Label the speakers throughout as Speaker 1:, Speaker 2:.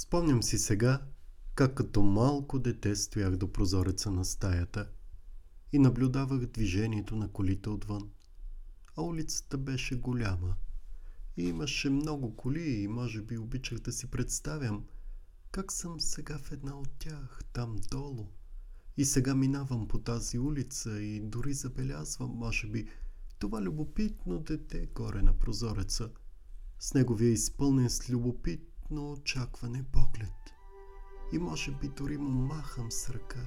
Speaker 1: Спомням си сега, как като малко дете стоях до прозореца на стаята и наблюдавах движението на колите отвън. А улицата беше голяма и имаше много коли и може би обичах да си представям как съм сега в една от тях, там долу. И сега минавам по тази улица и дори забелязвам, може би, това любопитно дете горе на прозореца. С неговия изпълнен с любопитно очакване поглед. И може би дори му махам с ръка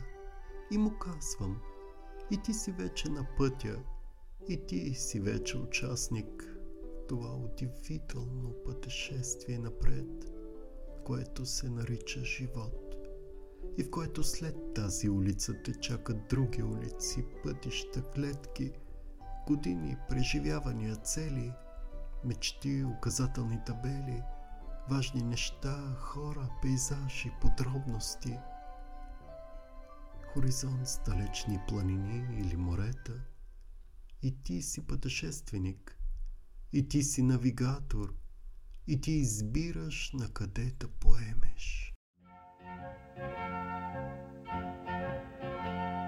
Speaker 1: и му казвам и ти си вече на пътя, и ти си вече участник в това удивително пътешествие напред, което се нарича живот и в което след тази улица те чакат други улици, пътища, клетки, години, преживявания, цели, мечти, указателни табели, важни неща, хора, пейзажи, подробности. Хоризонт с далечни планини или морета. И ти си пътешественик. И ти си навигатор. И ти избираш на къде да поемеш.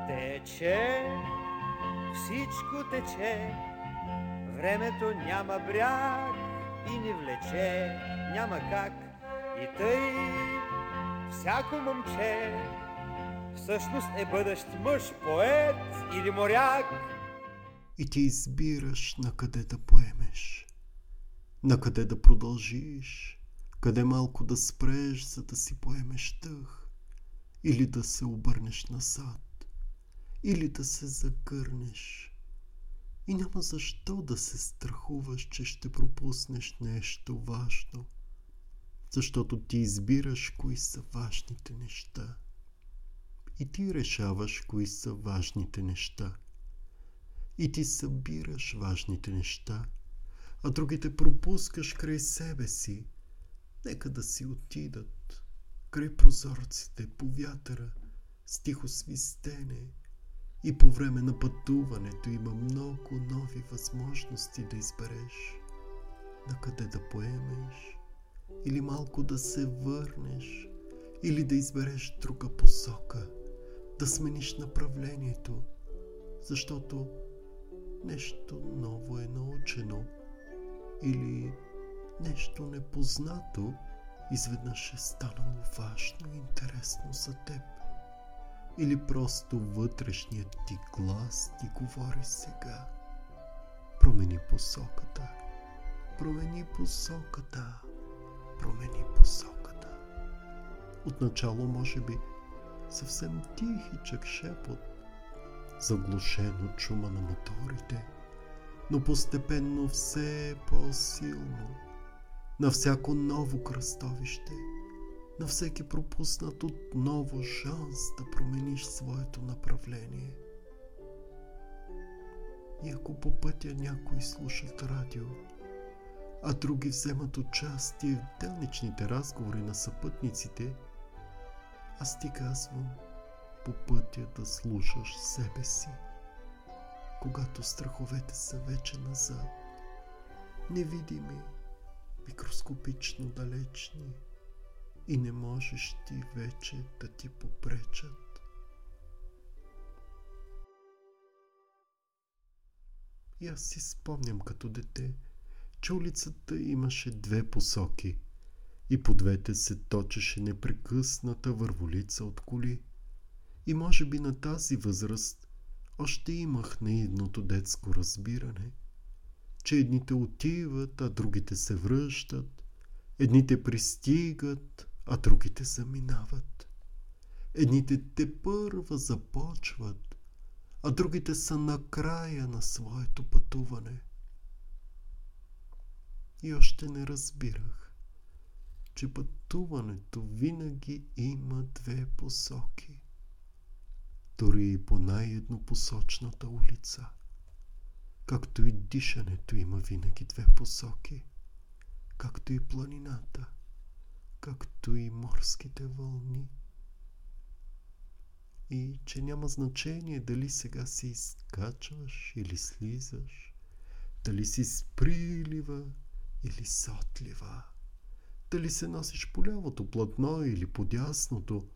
Speaker 2: Тече, всичко тече, времето няма бряг и ни влече, няма как. И тъй всяко момче всъщност е бъдещ мъж, поет или моряк.
Speaker 1: И ти избираш на къде да поемеш, на къде да продължиш, къде малко да спреш, за да си поемеш тъх, или да се обърнеш назад, или да се загърнеш. И няма защо да се страхуваш, че ще пропуснеш нещо важно, защото ти избираш кои са важните неща. И ти решаваш кои са важните неща. И ти събираш важните неща, а другите пропускаш край себе си. Нека да си отидат край прозорците, по вятъра, с тихо свистене. И по време на пътуването има много нови възможности да избереш. На къде да поемеш, или малко да се върнеш, или да избереш друга посока, да смениш направлението, защото нещо ново е научено. Или нещо непознато изведнъж е станало важно и интересно за теб. Или просто вътрешният ти глас ти говори сега. Промени посоката. Промени посоката. Промени посоката. Отначало, може би, съвсем тихичък шепот, заглушен от шума на моторите, но постепенно все по-силно, на всяко ново кръстовище, на всеки пропуснат отново шанс да промениш своето направление. И ако по пътя някои слушат радио, а други вземат участие в делничните разговори на съпътниците – аз ти казвам по пътя да слушаш себе си, когато страховете са вече назад, невидими, микроскопично далечни и не можеш ти вече да ти попречат. И аз си спомням като дете, че улицата имаше две посоки – и по двете се точеше непрекъсната върволица от коли. И може би на тази възраст още имах наивното детско разбиране, че едните отиват, а другите се връщат, едните пристигат, а другите заминават. Едните те първа започват, а другите са на края на своето пътуване. И още не разбирах че пътуването винаги има две посоки. Дори и по най-еднопосочната улица. Както и дишането има винаги две посоки. Както и планината. Както и морските вълни. И че няма значение дали сега си изкачваш или слизаш, дали си с прилива или с отлива дали се носиш по лявото платно или по дясното,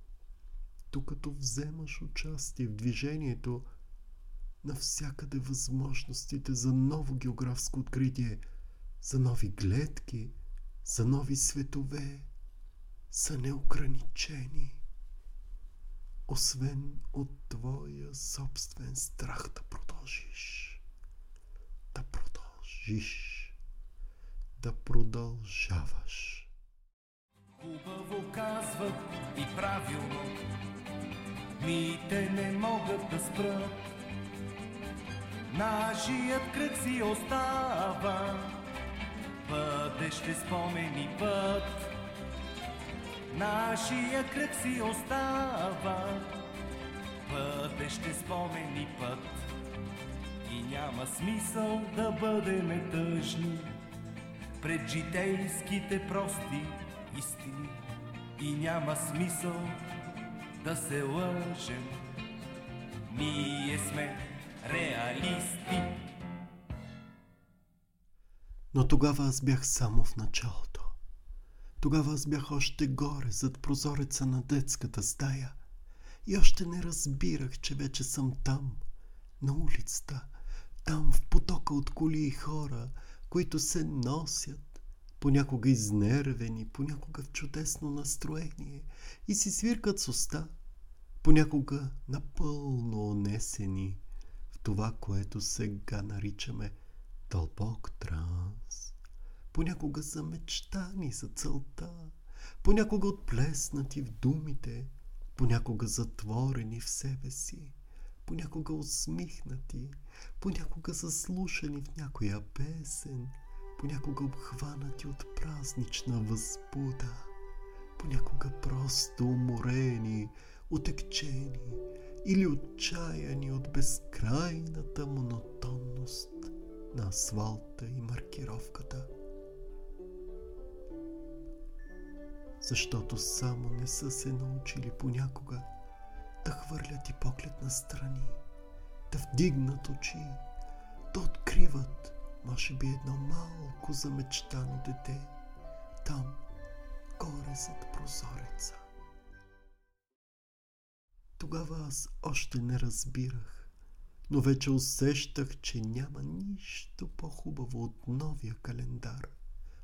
Speaker 1: докато вземаш участие в движението, навсякъде възможностите за ново географско откритие, за нови гледки, за нови светове са неограничени освен от твоя собствен страх да продължиш. Да продължиш. Да продължаваш.
Speaker 3: Хубаво казват и правилно, мите не могат да спрат. Нашият кръг си остава, бъдеще спомени път. Нашия кръг си остава. Пътеще спомени път. И няма смисъл да бъдем тъжни. Пред житейските прости истини. И няма смисъл да се лъжем. Ние сме реалисти.
Speaker 1: Но тогава аз бях само в началото. Тогава аз бях още горе, зад прозореца на детската стая. И още не разбирах, че вече съм там, на улицата, там в потока от коли и хора, които се носят, понякога изнервени, понякога в чудесно настроение и си свиркат с уста, понякога напълно онесени в това, което сега наричаме дълбок транс понякога са мечтани за целта, понякога отплеснати в думите, понякога затворени в себе си, понякога усмихнати, понякога заслушани в някоя песен, понякога обхванати от празнична възбуда, понякога просто уморени, отекчени или отчаяни от безкрайната монотонност на асфалта и маркировката – защото само не са се научили понякога да хвърлят и поглед на страни, да вдигнат очи, да откриват, може би, едно малко замечтано дете, там, горе зад прозореца. Тогава аз още не разбирах, но вече усещах, че няма нищо по-хубаво от новия календар,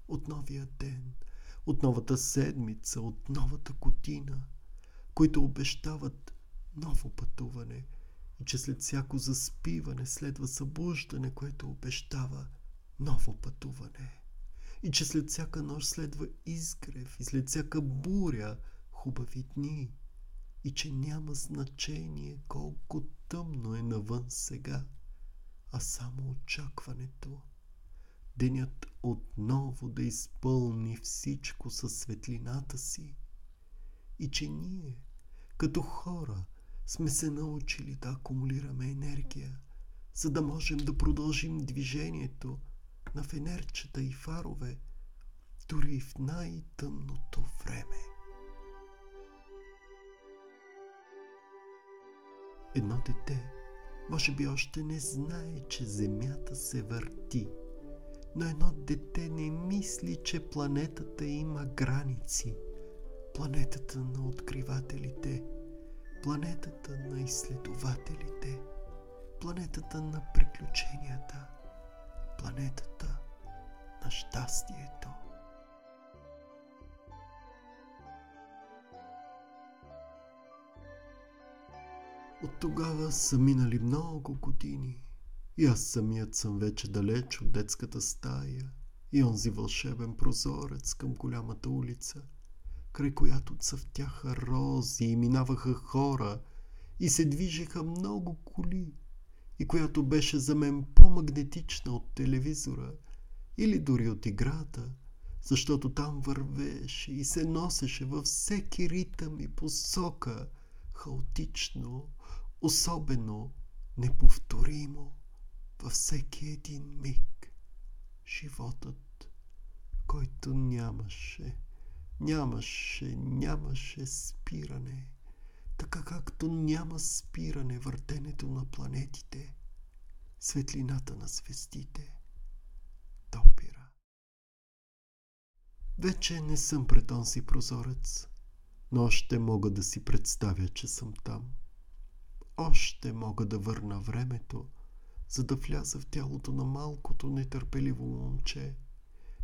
Speaker 1: от новия ден – от новата седмица, от новата година, които обещават ново пътуване и че след всяко заспиване следва събуждане, което обещава ново пътуване. И че след всяка нощ следва изгрев и след всяка буря хубави дни. И че няма значение колко тъмно е навън сега, а само очакването – денят отново да изпълни всичко със светлината си и че ние, като хора, сме се научили да акумулираме енергия, за да можем да продължим движението на фенерчета и фарове, дори в най-тъмното време. Едно дете може би още не знае, че Земята се върти – но едно дете не мисли, че планетата има граници. Планетата на откривателите, планетата на изследователите, планетата на приключенията, планетата на щастието. От тогава са минали много години – и аз самият съм вече далеч от детската стая и онзи вълшебен прозорец към голямата улица, край която цъфтяха рози и минаваха хора и се движеха много коли и която беше за мен по-магнетична от телевизора или дори от играта, защото там вървеше и се носеше във всеки ритъм и посока, хаотично, особено, неповторимо във всеки един миг животът, който нямаше, нямаше, нямаше спиране, така както няма спиране въртенето на планетите, светлината на звездите, допира. Вече не съм пред онзи прозорец, но още мога да си представя, че съм там. Още мога да върна времето, за да вляза в тялото на малкото нетърпеливо момче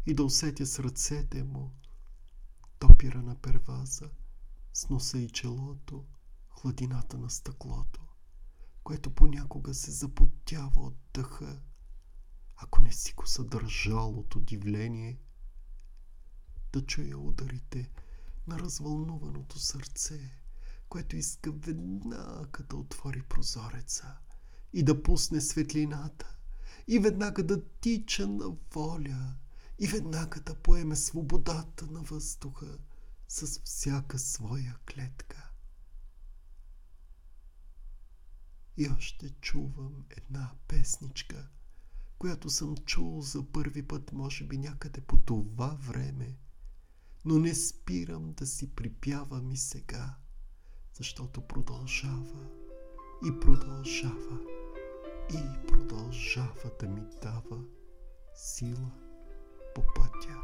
Speaker 1: и да усетя с ръцете му топира на перваза, с носа и челото, хладината на стъклото, което понякога се запотява от дъха, ако не си го съдържал от удивление, да чуя ударите на развълнуваното сърце, което иска веднага да отвори прозореца и да пусне светлината, и веднага да тича на воля, и веднага да поеме свободата на въздуха с всяка своя клетка. И още чувам една песничка, която съм чул за първи път, може би някъде по това време, но не спирам да си припявам и сега, защото продължава и продължава и продължава да ми дава сила по пътя.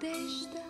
Speaker 4: desde